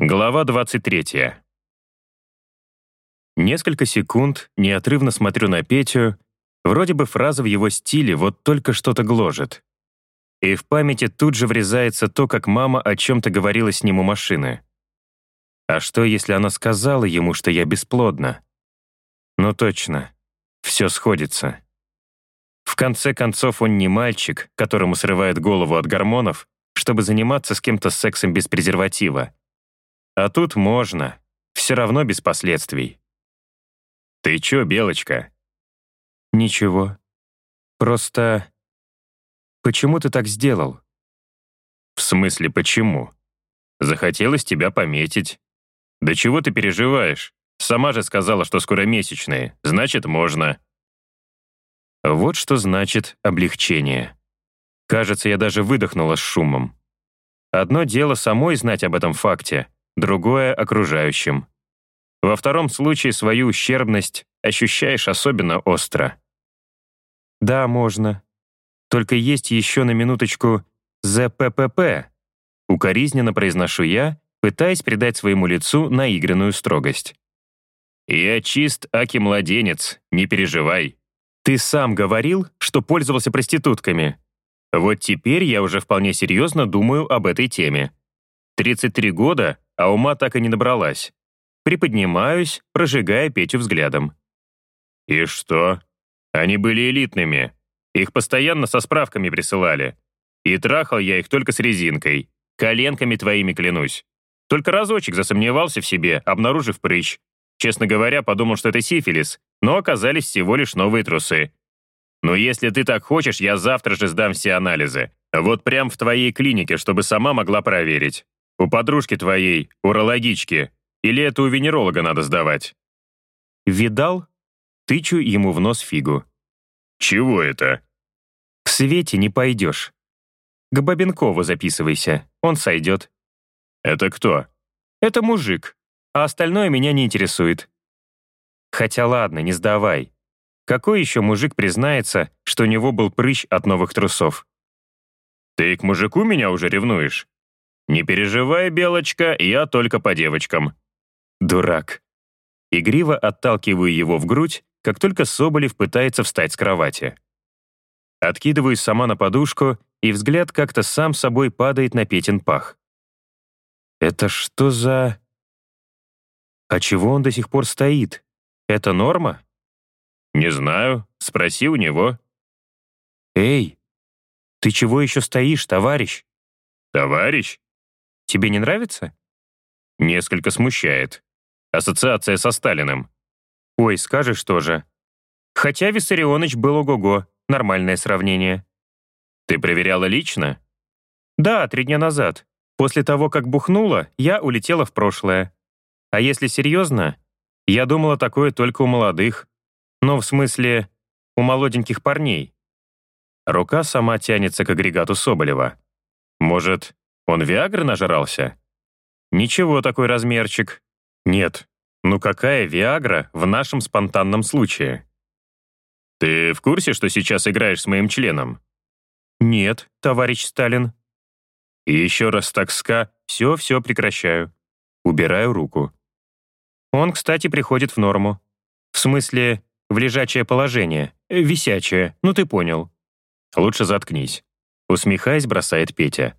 Глава 23. Несколько секунд неотрывно смотрю на Петю, вроде бы фраза в его стиле, вот только что-то гложет. И в памяти тут же врезается то, как мама о чем-то говорила с ним у машины. А что, если она сказала ему, что я бесплодна? Ну точно, все сходится. В конце концов, он не мальчик, которому срывает голову от гормонов, чтобы заниматься с кем-то сексом без презерватива. А тут можно. Все равно без последствий. «Ты чё, Белочка?» «Ничего. Просто... Почему ты так сделал?» «В смысле, почему? Захотелось тебя пометить. Да чего ты переживаешь? Сама же сказала, что скоро месячные. Значит, можно». Вот что значит облегчение. Кажется, я даже выдохнула с шумом. Одно дело самой знать об этом факте, другое — окружающим. Во втором случае свою ущербность ощущаешь особенно остро. Да, можно. Только есть еще на минуточку ЗППП. Укоризненно произношу я, пытаясь придать своему лицу наигранную строгость. «Я чист, аки младенец, не переживай. Ты сам говорил, что пользовался проститутками. Вот теперь я уже вполне серьезно думаю об этой теме. 33 года, а ума так и не набралась. Приподнимаюсь, прожигая Петю взглядом. И что? Они были элитными. Их постоянно со справками присылали. И трахал я их только с резинкой. Коленками твоими клянусь. Только разочек засомневался в себе, обнаружив прыщ. Честно говоря, подумал, что это сифилис, но оказались всего лишь новые трусы. Но если ты так хочешь, я завтра же сдам все анализы. Вот прям в твоей клинике, чтобы сама могла проверить. У подружки твоей, урологички. Или это у венеролога надо сдавать?» «Видал?» Тычу ему в нос фигу. «Чего это?» «К Свете не пойдешь. К Бабенкову записывайся, он сойдет». «Это кто?» «Это мужик, а остальное меня не интересует». «Хотя ладно, не сдавай. Какой еще мужик признается, что у него был прыщ от новых трусов?» «Ты к мужику меня уже ревнуешь?» «Не переживай, Белочка, я только по девочкам». Дурак. Игриво отталкиваю его в грудь, как только Соболев пытается встать с кровати. Откидываюсь сама на подушку, и взгляд как-то сам собой падает на Петин пах. Это что за... А чего он до сих пор стоит? Это норма? Не знаю, спроси у него. Эй, ты чего еще стоишь, товарищ? Товарищ? Тебе не нравится?» Несколько смущает. Ассоциация со Сталиным. «Ой, скажешь тоже. Хотя Виссарионович был ого-го, нормальное сравнение». «Ты проверяла лично?» «Да, три дня назад. После того, как бухнула, я улетела в прошлое. А если серьезно, я думала такое только у молодых. Ну, в смысле, у молоденьких парней». Рука сама тянется к агрегату Соболева. «Может, он Виагры нажрался? Ничего такой размерчик. Нет. Ну какая Виагра в нашем спонтанном случае? Ты в курсе, что сейчас играешь с моим членом? Нет, товарищ Сталин. И еще раз так ска, все-все прекращаю. Убираю руку. Он, кстати, приходит в норму. В смысле, в лежачее положение, висячее, ну ты понял. Лучше заткнись. Усмехаясь, бросает Петя.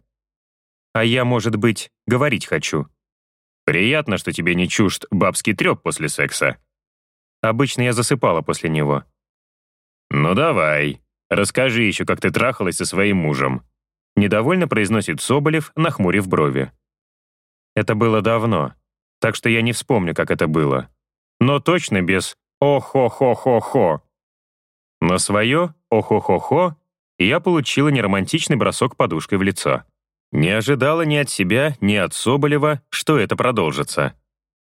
А я, может быть, говорить хочу. Приятно, что тебе не чужд бабский треп после секса. Обычно я засыпала после него. Ну давай, расскажи еще, как ты трахалась со своим мужем. Недовольно произносит Соболев, нахмурив брови. Это было давно, так что я не вспомню, как это было. Но точно без «о-хо-хо-хо-хо». Но свое «о-хо-хо-хо» я получила неромантичный бросок подушкой в лицо. Не ожидала ни от себя, ни от Соболева, что это продолжится.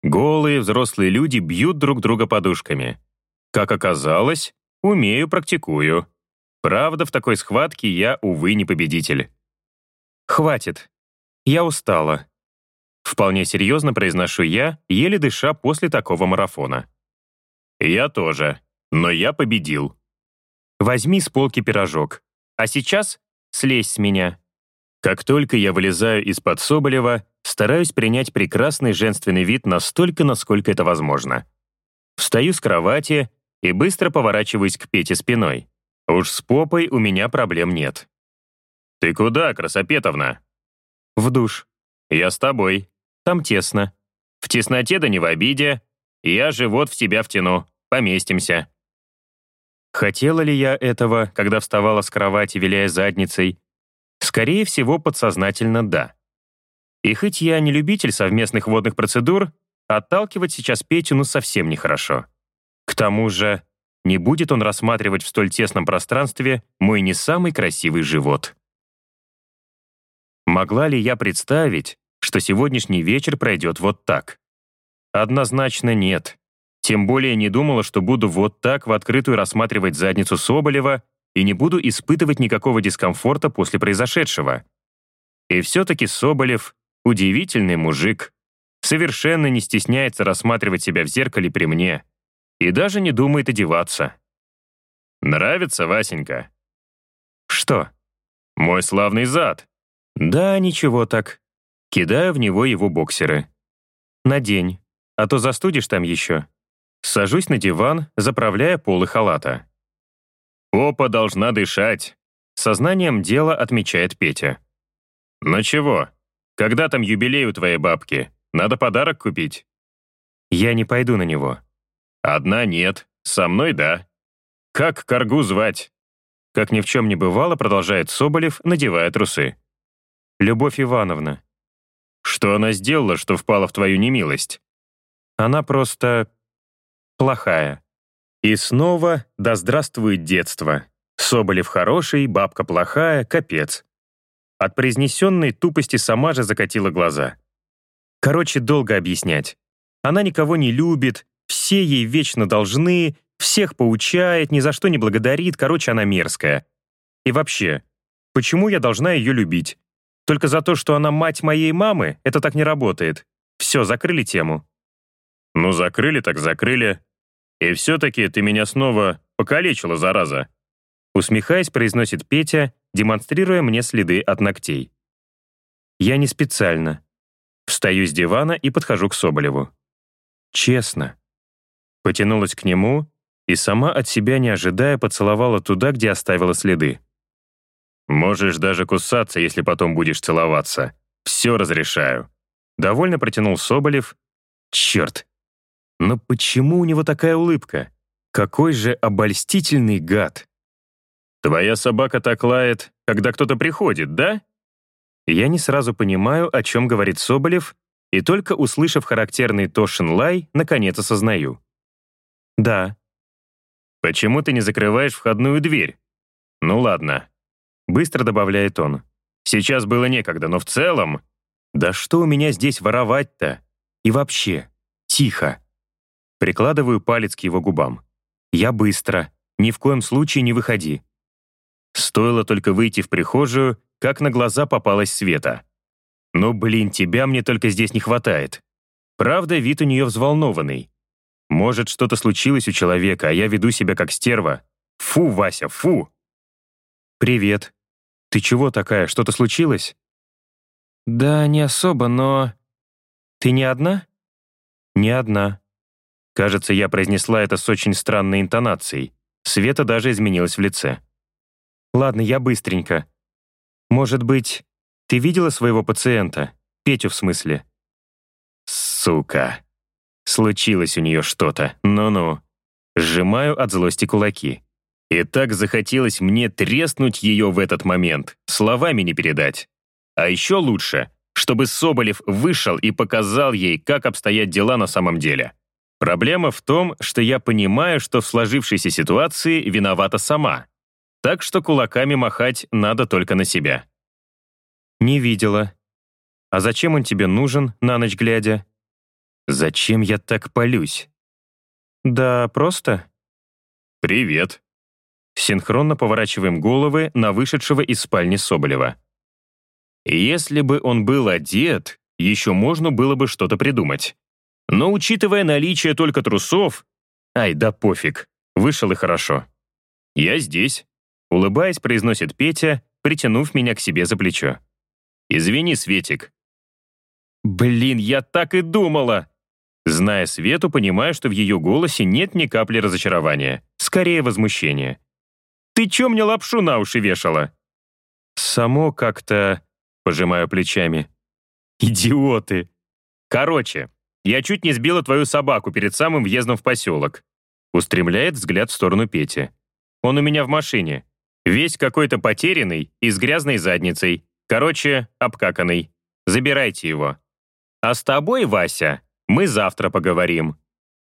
Голые взрослые люди бьют друг друга подушками. Как оказалось, умею, практикую. Правда, в такой схватке я, увы, не победитель. «Хватит. Я устала». Вполне серьезно произношу я, еле дыша после такого марафона. «Я тоже. Но я победил». «Возьми с полки пирожок. А сейчас слезь с меня». Как только я вылезаю из-под Соболева, стараюсь принять прекрасный женственный вид настолько, насколько это возможно. Встаю с кровати и быстро поворачиваюсь к Пете спиной. Уж с попой у меня проблем нет. «Ты куда, красопетовна?» «В душ. Я с тобой. Там тесно. В тесноте да не в обиде. Я живот в себя втяну. Поместимся». Хотела ли я этого, когда вставала с кровати, виляя задницей? Скорее всего, подсознательно да. И хоть я не любитель совместных водных процедур, отталкивать сейчас Петю ну совсем нехорошо. К тому же, не будет он рассматривать в столь тесном пространстве мой не самый красивый живот. Могла ли я представить, что сегодняшний вечер пройдет вот так? Однозначно нет. Тем более не думала, что буду вот так в открытую рассматривать задницу Соболева и не буду испытывать никакого дискомфорта после произошедшего. И все-таки Соболев — удивительный мужик. Совершенно не стесняется рассматривать себя в зеркале при мне. И даже не думает одеваться. Нравится, Васенька? Что? Мой славный зад. Да, ничего так. Кидаю в него его боксеры. Надень, а то застудишь там еще. Сажусь на диван, заправляя полы халата. «Опа должна дышать», — сознанием дела отмечает Петя. «Ну чего? Когда там юбилей у твоей бабки? Надо подарок купить». «Я не пойду на него». «Одна нет, со мной да. Как коргу звать?» Как ни в чем не бывало, продолжает Соболев, надевая трусы. «Любовь Ивановна». «Что она сделала, что впала в твою немилость?» «Она просто плохая. И снова «Да здравствует детство». Соболев хороший, бабка плохая, капец. От произнесенной тупости сама же закатила глаза. Короче, долго объяснять. Она никого не любит, все ей вечно должны, всех поучает, ни за что не благодарит, короче, она мерзкая. И вообще, почему я должна ее любить? Только за то, что она мать моей мамы, это так не работает. Все, закрыли тему. Ну, закрыли так закрыли. «И все-таки ты меня снова покалечила, зараза!» Усмехаясь, произносит Петя, демонстрируя мне следы от ногтей. Я не специально. Встаю с дивана и подхожу к Соболеву. Честно. Потянулась к нему и сама от себя не ожидая поцеловала туда, где оставила следы. «Можешь даже кусаться, если потом будешь целоваться. Все разрешаю». Довольно протянул Соболев. «Черт, но почему у него такая улыбка? Какой же обольстительный гад! «Твоя собака так лает, когда кто-то приходит, да?» Я не сразу понимаю, о чем говорит Соболев, и только услышав характерный Тошин лай, наконец осознаю. «Да». «Почему ты не закрываешь входную дверь?» «Ну ладно», — быстро добавляет он. «Сейчас было некогда, но в целом...» «Да что у меня здесь воровать-то? И вообще, тихо». Прикладываю палец к его губам. «Я быстро. Ни в коем случае не выходи». Стоило только выйти в прихожую, как на глаза попалась Света. «Ну, блин, тебя мне только здесь не хватает». Правда, вид у нее взволнованный. Может, что-то случилось у человека, а я веду себя как стерва. Фу, Вася, фу! «Привет. Ты чего такая, что-то случилось?» «Да, не особо, но...» «Ты не одна?» «Не одна. Кажется, я произнесла это с очень странной интонацией. Света даже изменилась в лице. «Ладно, я быстренько. Может быть, ты видела своего пациента? Петю, в смысле?» «Сука. Случилось у нее что-то. Ну-ну». Сжимаю от злости кулаки. И так захотелось мне треснуть ее в этот момент, словами не передать. А еще лучше, чтобы Соболев вышел и показал ей, как обстоят дела на самом деле. Проблема в том, что я понимаю, что в сложившейся ситуации виновата сама. Так что кулаками махать надо только на себя. Не видела. А зачем он тебе нужен, на ночь глядя? Зачем я так полюсь? Да, просто. Привет. Синхронно поворачиваем головы на вышедшего из спальни Соболева. Если бы он был одет, еще можно было бы что-то придумать. Но учитывая наличие только трусов... Ай, да пофиг. Вышел и хорошо. «Я здесь», — улыбаясь, произносит Петя, притянув меня к себе за плечо. «Извини, Светик». Блин, я так и думала! Зная Свету, понимаю, что в ее голосе нет ни капли разочарования, скорее возмущения. «Ты чё мне лапшу на уши вешала?» «Само как-то...» — пожимаю плечами. «Идиоты!» «Короче, я чуть не сбила твою собаку перед самым въездом в поселок». Устремляет взгляд в сторону Пети. «Он у меня в машине. Весь какой-то потерянный и с грязной задницей. Короче, обкаканный. Забирайте его. А с тобой, Вася, мы завтра поговорим».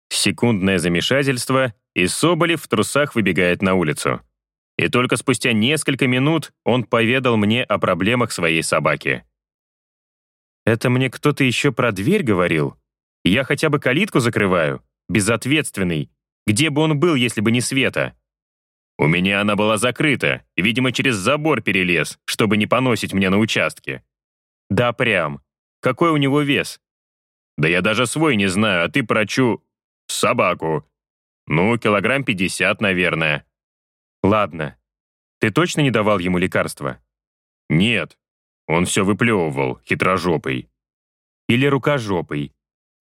Секундное замешательство, и Соболев в трусах выбегает на улицу. И только спустя несколько минут он поведал мне о проблемах своей собаки. «Это мне кто-то еще про дверь говорил? Я хотя бы калитку закрываю? Безответственный. Где бы он был, если бы не Света?» «У меня она была закрыта, видимо, через забор перелез, чтобы не поносить мне на участке». «Да прям. Какой у него вес?» Да я даже свой не знаю, а ты прочу... собаку. Ну, килограмм пятьдесят, наверное. Ладно. Ты точно не давал ему лекарства? Нет. Он все выплевывал, хитрожопый. Или рукожопый.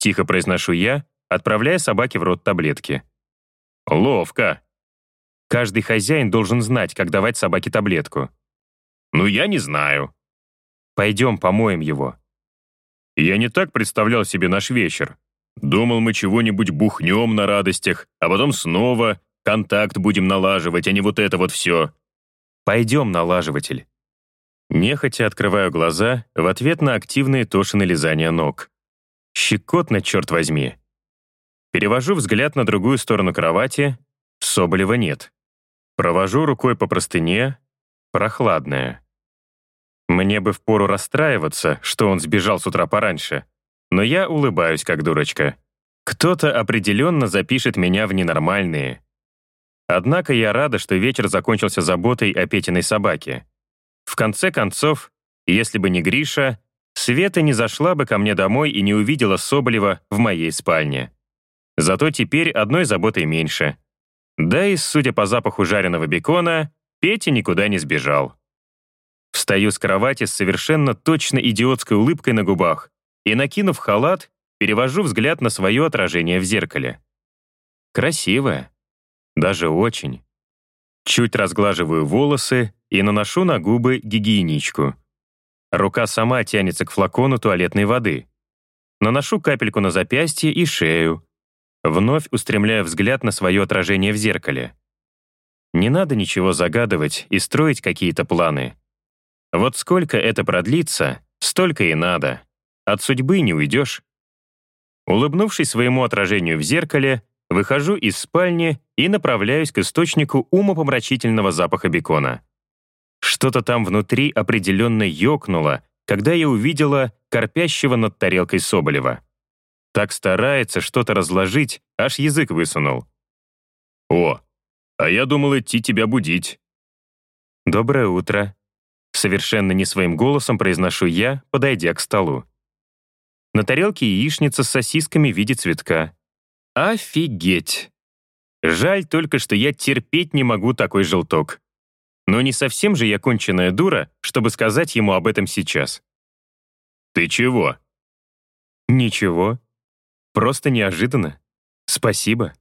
Тихо произношу я, отправляя собаке в рот таблетки. Ловко. Каждый хозяин должен знать, как давать собаке таблетку. Ну, я не знаю. Пойдем помоем его. Я не так представлял себе наш вечер. Думал, мы чего-нибудь бухнем на радостях, а потом снова контакт будем налаживать, а не вот это вот все. Пойдем, налаживатель. Нехотя открываю глаза в ответ на активные Тошины лизания ног. Щекотно, черт возьми. Перевожу взгляд на другую сторону кровати. Соболева нет. Провожу рукой по простыне. Прохладная. Мне бы впору расстраиваться, что он сбежал с утра пораньше. Но я улыбаюсь, как дурочка. Кто-то определенно запишет меня в ненормальные. Однако я рада, что вечер закончился заботой о Петиной собаке. В конце концов, если бы не Гриша, Света не зашла бы ко мне домой и не увидела Соболева в моей спальне. Зато теперь одной заботой меньше. Да и, судя по запаху жареного бекона, Петя никуда не сбежал. Встаю с кровати с совершенно точно идиотской улыбкой на губах и, накинув халат, перевожу взгляд на свое отражение в зеркале. Красивая. Даже очень. Чуть разглаживаю волосы и наношу на губы гигиеничку. Рука сама тянется к флакону туалетной воды. Наношу капельку на запястье и шею. Вновь устремляю взгляд на свое отражение в зеркале. Не надо ничего загадывать и строить какие-то планы. Вот сколько это продлится, столько и надо. От судьбы не уйдешь. Улыбнувшись своему отражению в зеркале, выхожу из спальни и направляюсь к источнику умопомрачительного запаха бекона. Что-то там внутри определенно ёкнуло, когда я увидела корпящего над тарелкой Соболева. Так старается что-то разложить, аж язык высунул. «О, а я думал идти тебя будить». «Доброе утро», Совершенно не своим голосом произношу я, подойдя к столу. На тарелке яичница с сосисками в виде цветка. Офигеть! Жаль только, что я терпеть не могу такой желток. Но не совсем же я конченая дура, чтобы сказать ему об этом сейчас. «Ты чего?» «Ничего. Просто неожиданно. Спасибо».